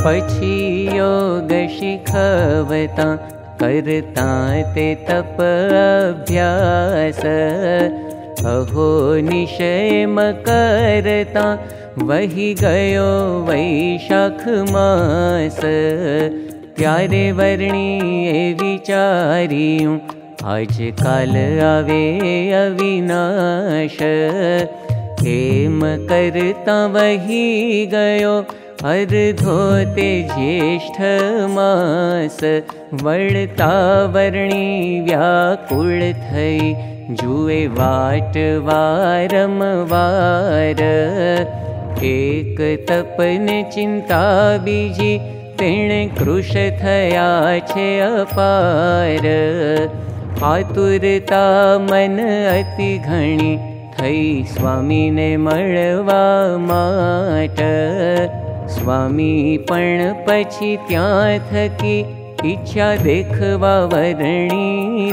पछी योग शिखवता करता ते तप अभ्यास। अहो करता वही गयो वैशाख मास। त्यारे वर्णी ए विचारियूं आज काल आवे अविनाश। हेम करता वही गयो अर्धोते ज्येष्ठ मास व्याकुळ थई जुए वाट वारम वार एक तपन चिंता बीजी तेणे कृश थया छे अपार। आतुरता मन अति घणी थई स्वामी ने माट स्वामी पण पछी त्या थकी इच्छा देखवा वरणी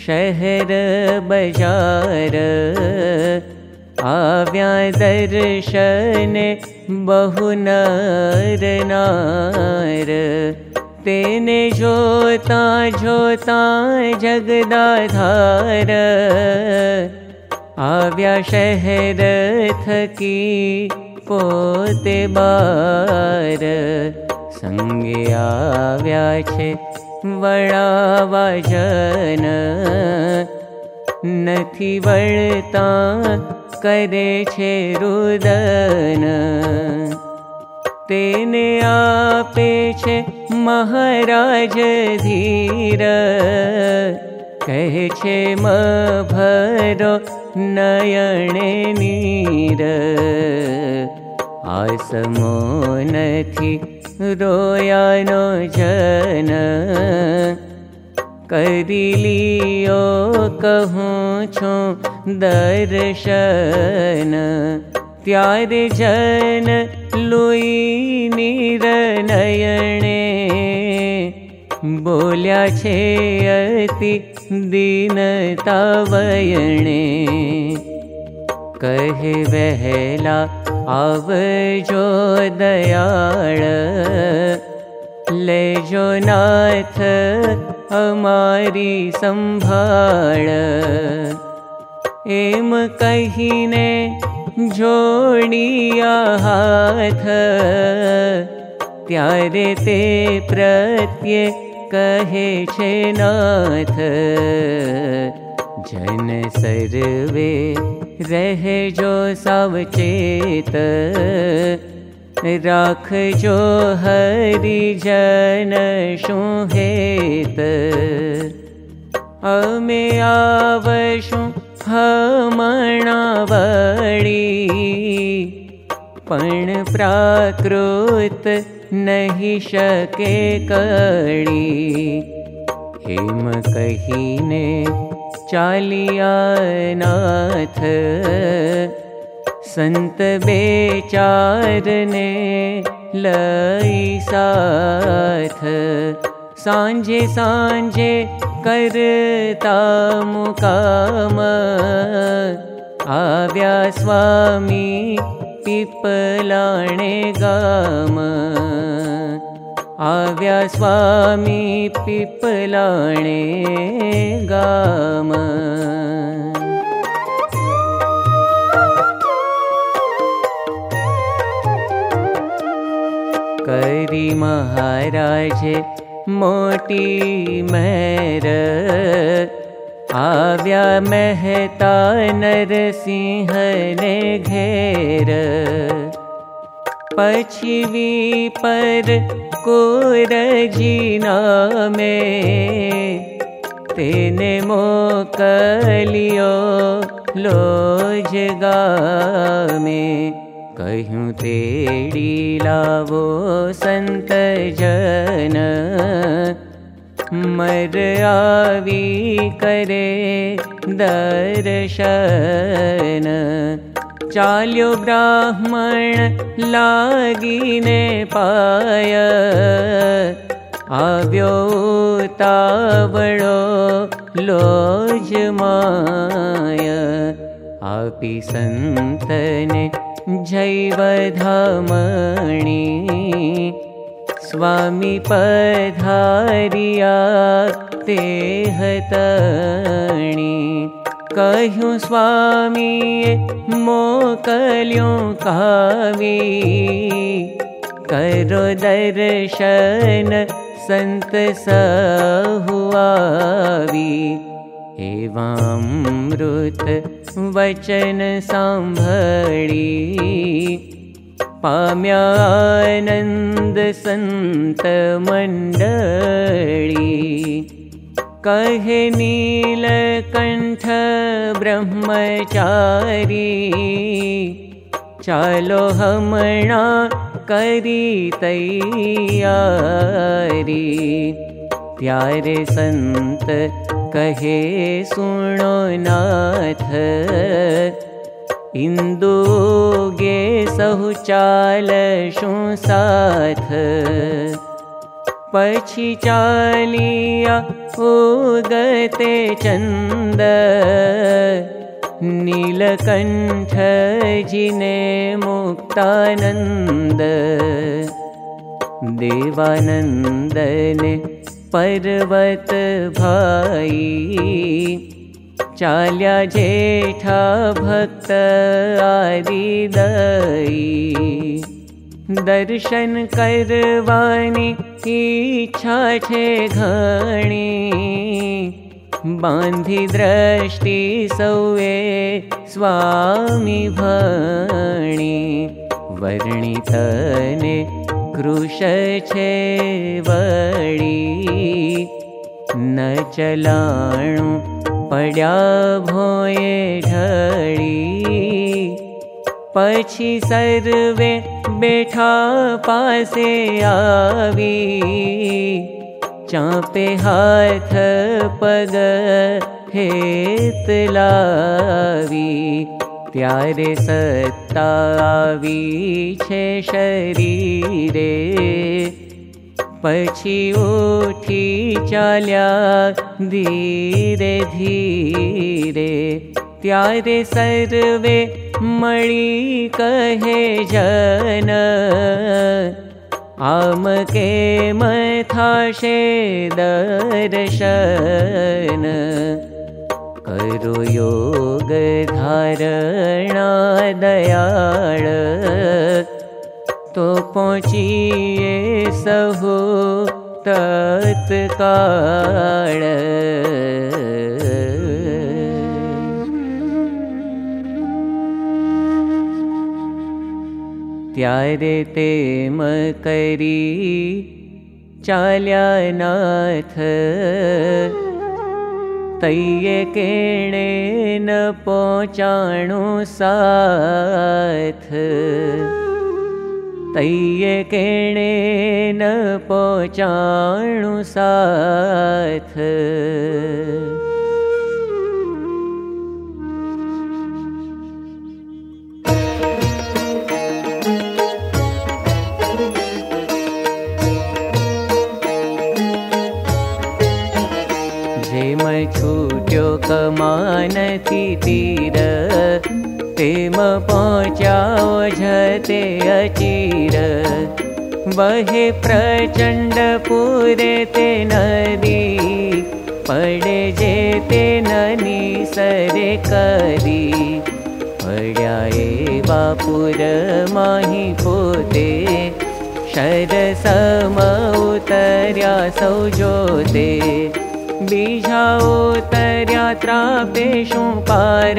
शहर बजार आव्या दर्शन बहु नर नार। तेने जोता जोता जगदाधार आव्या शहर थकी पोते बार। संगे आव्या छे वळावा जन नथी वळता करे छे रुदन। तेने आपे महाराज धीर। कहे छे म भरो नयणे नीर आसमो नथी रोयानो जन। करी लियो कहूँ छो दर्शन। त्यारे जन लुई निरनयणे बोल्या छे अति दीनता वयणे कहे वहला दयाळ लेजो नाथ एम कहीने हाथ। त्यारे ते प्रत्ये कहे छे नाथ जन सर्वे रहे जो सावचेत राखजो हरि जन शुहेत अमे आवशु वडी पण प्राकृत नहीं शके कड़ी हेम कहीने चालिया नाथ संत बेचारने लई साथ। सांझे सांझे करता मुकाम। आव्या स्वामी पिपलाणे गाम आव्या स्वामी पिपलाणे गाम। करी महाराज मोटी मेर आव्या मेहता नरसिंह ने घेर। पछिवी पर कोरजीना में। तेने मोकलियो लोजगा में। कहूँ तेड़ी लावो संत जन। मर आवी करे दर्शन चाल्यो ब्राह्मण लागिने पाय। आव्यो तावड़ो लोजमाय आपी संतने जैवधामणि। स्वामी पधारिया तेहतणि कहूँ स्वामी मोकल्यों कावी। करो दर्शन संत सहुआवी एवामृत वचन सांभळी। पाम्यानन्द सन्त मण्डळी कहे नीलकण्ठ ब्रह्मचारी चालो हमणा करी तैयारी। प्यारे संत कहे सुनो नाथ इन्दुगे चालशु साथ पछी चालिया उगते चन्द नीलकण्ठ जिने मुक्तानन्द देवानन्दने पर्वत भाई। चाल्या जेठा भक्त आदि दई दर्शन करवानी इच्छा छे घणी। बांधी दृष्टि सौए स्वामी भणी। वर्णितने कृश छे वड़ी न चलाणु पड्या भोये ढड़ी पछी सर्वे बेठा पासे आवी। चापे हाथ पग हेत लावी। त्यारे सत्तावी छे शरीरे। पछी उठी चाल्या धीरे धीरे। त्यारे सर्वे मणि कहे जन आम के मथाशे दर्शन। करो योग धारणा दयाळ तो पहुँचिए सहु तत्काळ ये ते मरी चाल्यानाथ। तैचाणु सा तै केणे पोचाणु सा कमानति तीर तिम पोचाओते अचीर। महे प्रचण्डपुरे ते नदी। पडे जते नदी सरे करी। पर्यापुर माहि पोते। शरसम उतर्या सौ ज्योते बीजातर यात्रापि शु पार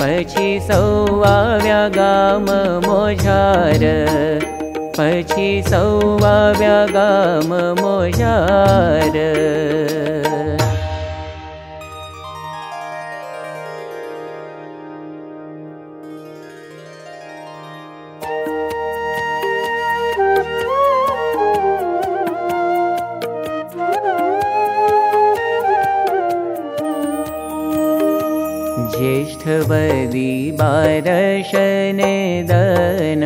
पशी सौ आव्या गो जार पशी सौ आव्या गो जार ज्येष्ठवदी बारशने दन।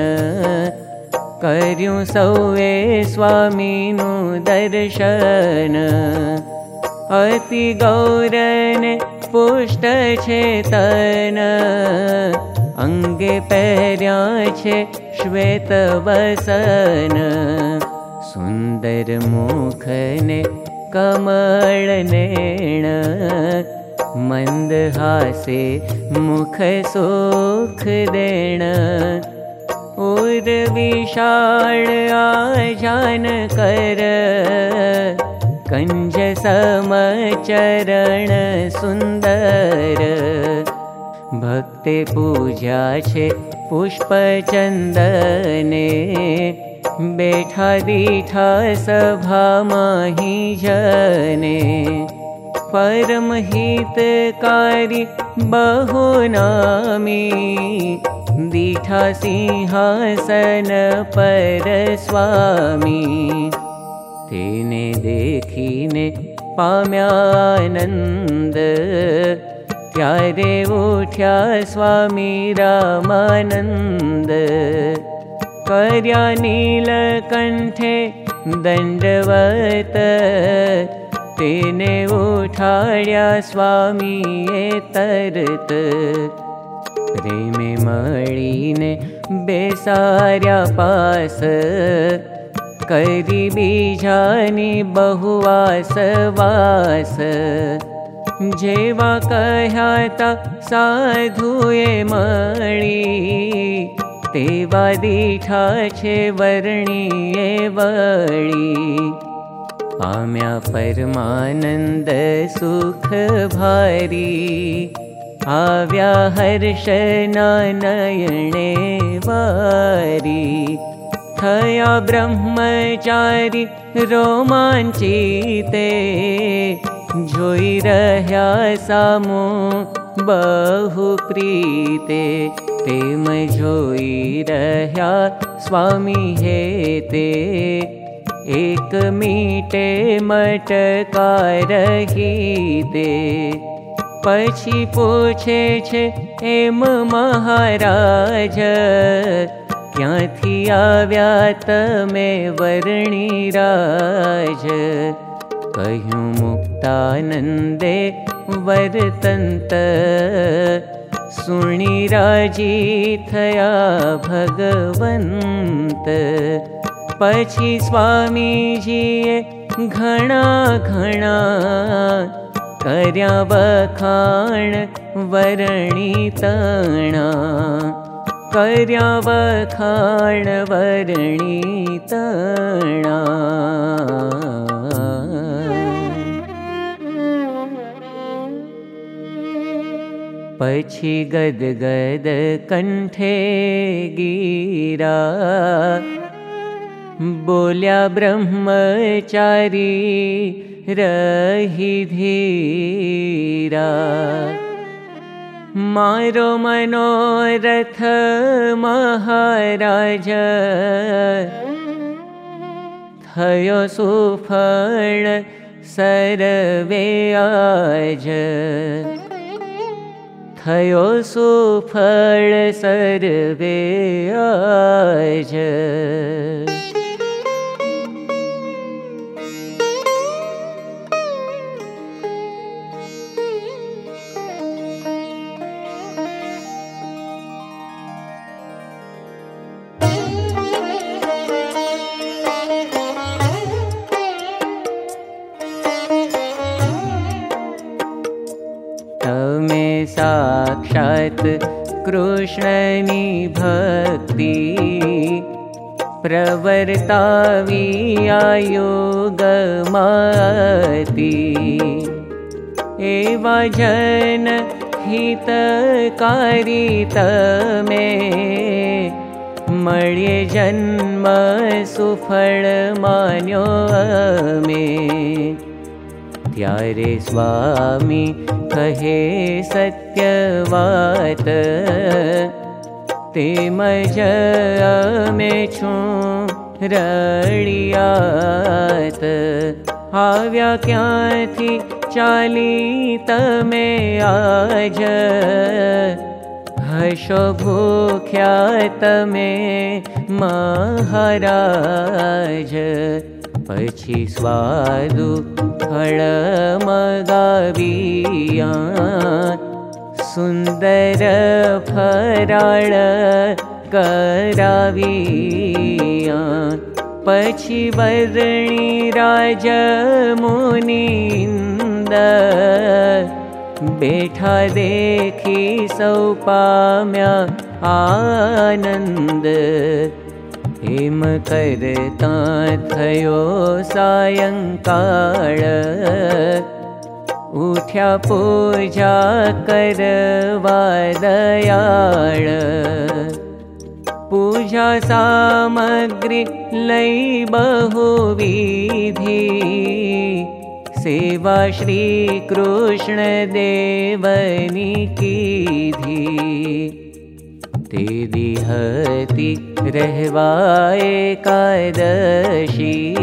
कर्यु सौवे स्वामीनु दर्शन। अति गौरन पुष्ट तन अंगे पर्या छे श्वेत वसन। सुंदर मुखने कमल नेण मंद हासे मुख सुख देण। उर विशाल आजान कर। कंज सम चरण सुंदर। भक्ते पूजा पुष्प चंदने। बैठा दीठा सभा माही जने परम हितकारी बहु नामी। दीठा सिंहासन पर स्वामी। तेने देखीने पाम्यानंद त्यारे उठ्या स्वामी रामानंद कर्या नीलकंठे दंडवत स्वामी तरत। प्रेमे मळीने बेसार्या पास। करी बीजानी बहुवास वास। जेवा कह्याता साधुए मळी तेवा दीठा छे वर्णीए वळी पाम्या परमानन्द सुख भारी। आव्या हर्षना नयणे वारी। थया ब्रह्मचारी रोमाञ्चिते। जोई रह्या सामो बहु प्रीते। तेम जोई रह्या स्वामी हेते एक मीटे मटकारही दे पूछे छे एम महाराज कहूँ मुक्तानंदे वरतंत सुणी राजी थया भगवंत स्वामीजीए घणा घणा कर्या वखाण वरणी तणा कर्या वखाण वरणी तणा पछी गद गद कंठे गिरा बोल्या ब्रह्मचारी रही धीरा। मारो मनोरथ महाराज थयो सुफल सर्वे आज। थयो सुफल सर्वे आज कृष्णनि भक्ति प्रवर्तावी आयोगमाति एवा जन हितकारी तमे मळे जन्म सुफल मान्यो मे त्यारे स्वामी कहे सत्यवात ते मज मे छु रडियात આવ્યા ક્યાંથી ચાલી તમે આજ હશો ભૂખ્યા તમે મહારાજ પછી સ્વાદુ ફળમગાવિયા સુંદર ફરાળ કરાવિયા પછી વરણી રાજ મુનિંદ બેઠા દેખી સૌ પામ્યા આનંદ. हेम करता थयो सायङ्काळ उठ्या पूजा दयाळ। पूजा सामग्री लई बहुविधि। सेवा कृष्ण देवनी की ते दिहति रहवाए कादशी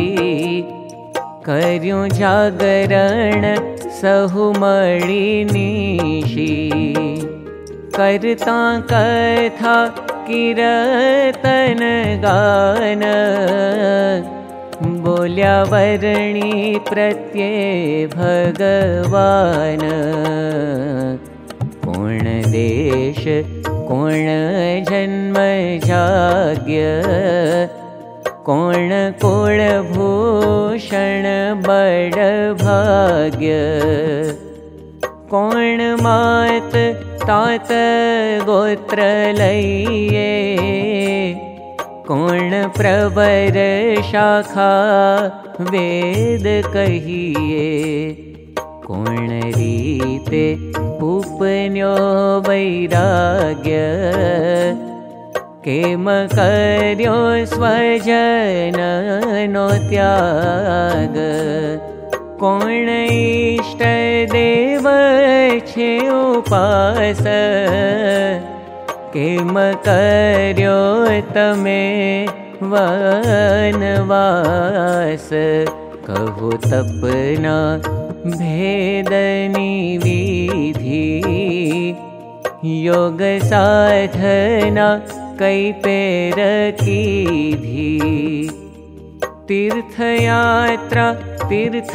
कर्यो जागरण सहुमणि करता कथा किरतन गान। बोल्या वर्णी प्रत्ये भगवान। कोण देश कोण जन्म भाग्य। कोण मात तात गोत्र लये। कोण प्रवर शाखा वेद कहिए कोण रीते उपन्यो वैराग्य? केम कर्यो स्वजन नो त्याग कोण इष्ट उपास? केम कर्यो तमे वनवास? कहु तपना भेदनी विधि। योग साधना कै पेर कीधी तीर्थयात्रा तीर्थ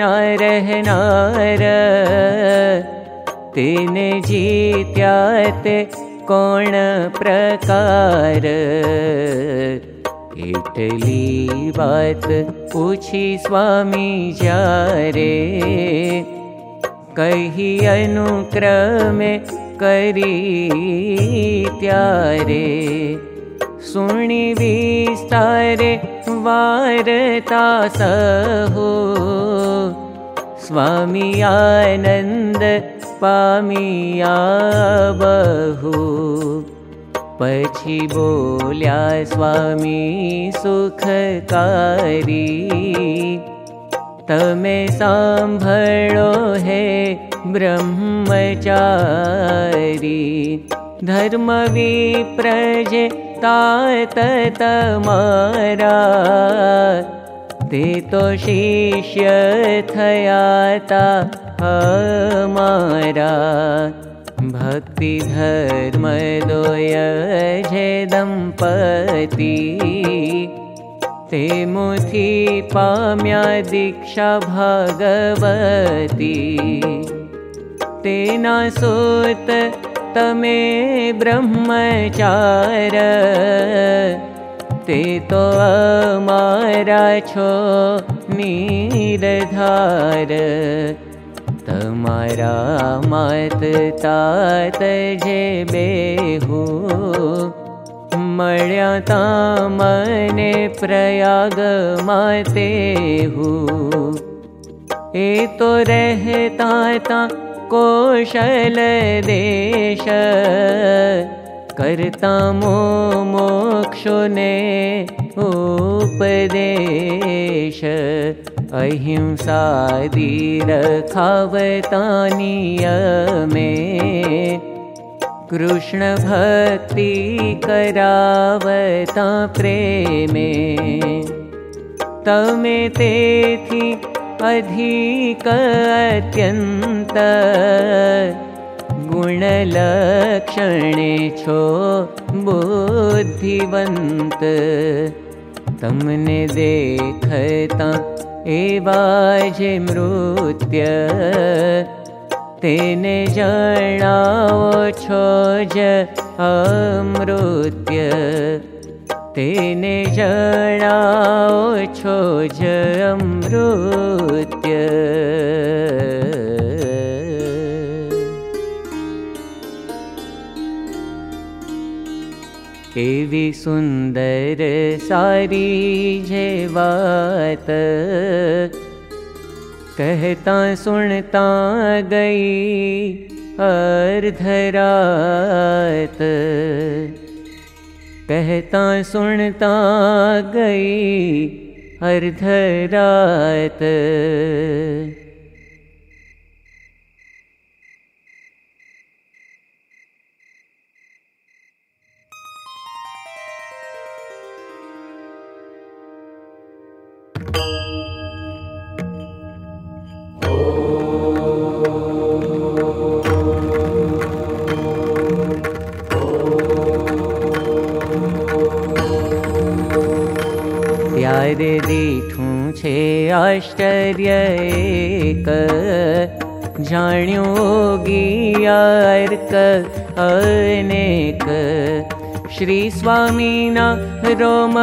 नारहनार तेने जीत्याते कोण प्रकार। इटली बात पूछी स्वामी जारे। कही अनुक्रमे करी त्यारे। सुनि विस्तारे वारता सहो। स्वामी आनन्द पामिया बहु पछी बोल्या स्वामी सुखकारी। हे ब्रह्मचारी। धर्म विप्रजे तात तमारा ते तो शिष्य थयाता हमारा भक्ति धर्म दोय जे दम्पति ते मुथि पाम्या दीक्षा भगवती। तेना सोत तमे ब्रह्मचार। ते तो अमारा छो नीरधार तमारा मत तात जे बेहू मळ्या तामने प्रयाग माते हूँ ए तो रहता ता कोशल देश करता मो मोक्षुने उपदेश अहिंसा दीर खावतानियमे कृष्ण भक्ति करावता प्रेमे तमे तेथी अधिक अत्यन्त गुणलक्षणे छो बुद्धिवन्त तमने देखता एवाजे मृत्य तेने जणाओ छो ज अमृत्य। तेने जणाओ छो ज अमृत्य सुन्दर सारी जेवात कहता सुनता गई अर्धरात कहता सुनता गई अर्धरात आश्चर्य एक। अनेक। श्री स्वामीना रोम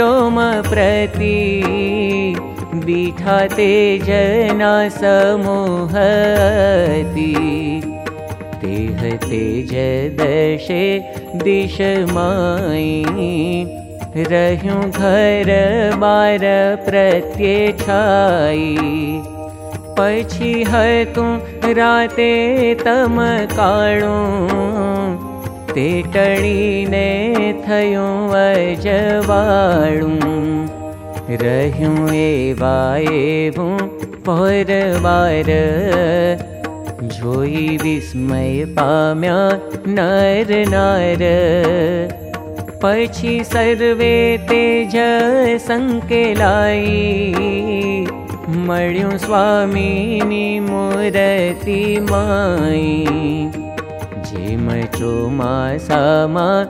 रोम प्रति। बीठा ते जना समूहति। तेह तेज दशे दिश माई रह्यूं घर बार प्रत्ये छाई पछी हतु राते तम काणु ते टणीने थयूं अजवाणु रह्यूं एवा एवं पर बार जोई विस्मय पाम्या नर नार पछी सर्वे तेज संकेलाई। मण्यु स्वामी मूर्ति माई। जेम चोमासामा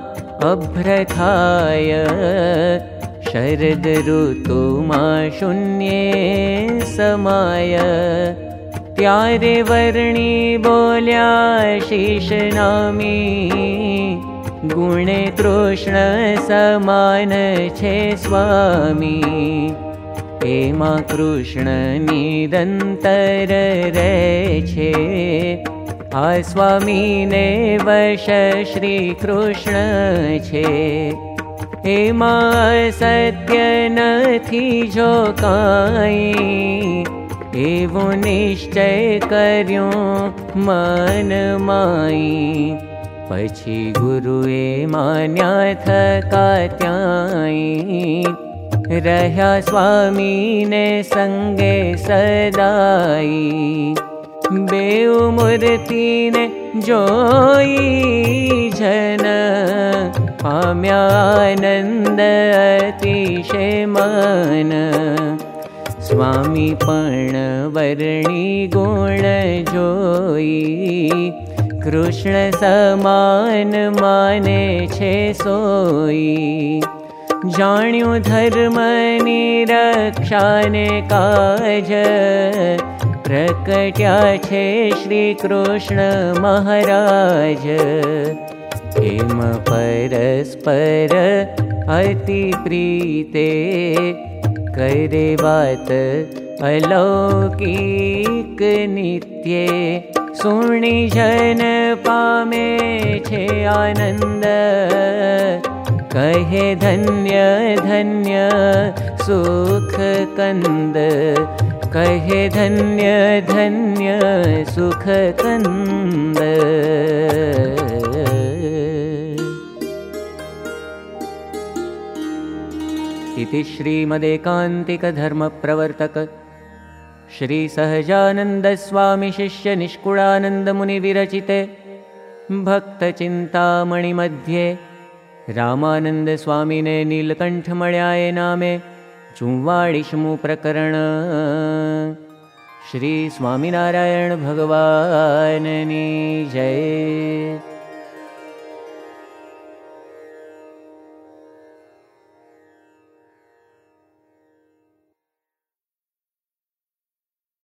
अभ्रथाय। शरद ऋतुमा शून्ये समाय। वर्णी बोल्या नामी गुणे कृष्ण समान छे स्वामी। एमा कृष्ण निरन्तर छे आ स्वामी ने वश श्री कृष्ण छे। एमा सत्य नथी जो काई एवो पछी गुरुए मान्या स्वामी ने मूर्ति ने जोई जन। पाम्या आनंद अतिशे मन। स्वामी पण वर्णी गुण कृष्ण समान माने छे सोई। जाण्यु धर्म निरक्षाने काज। प्रकट्या छे श्री कृष्ण महाराज। हेम परस्पर अति प्रीते। करे बात अलौकिक नित्ये सुणी जन पामे छे आनंद कहे धन्य धन्य सुख कंद। कहे धन्य धन्य सुख कन्द इति श्रीमदेकान्तिकधर्मप्रवर्तक श्रीसहजानन्दस्वामिशिष्यनिष्कुळानन्दमुनिविरचिते भक्तचिन्तामणिमध्ये रामानन्दस्वामिने नीलकण्ठमळ्याय नामे प्रकरण श्रीस्वामिनारायणभगवाननी जय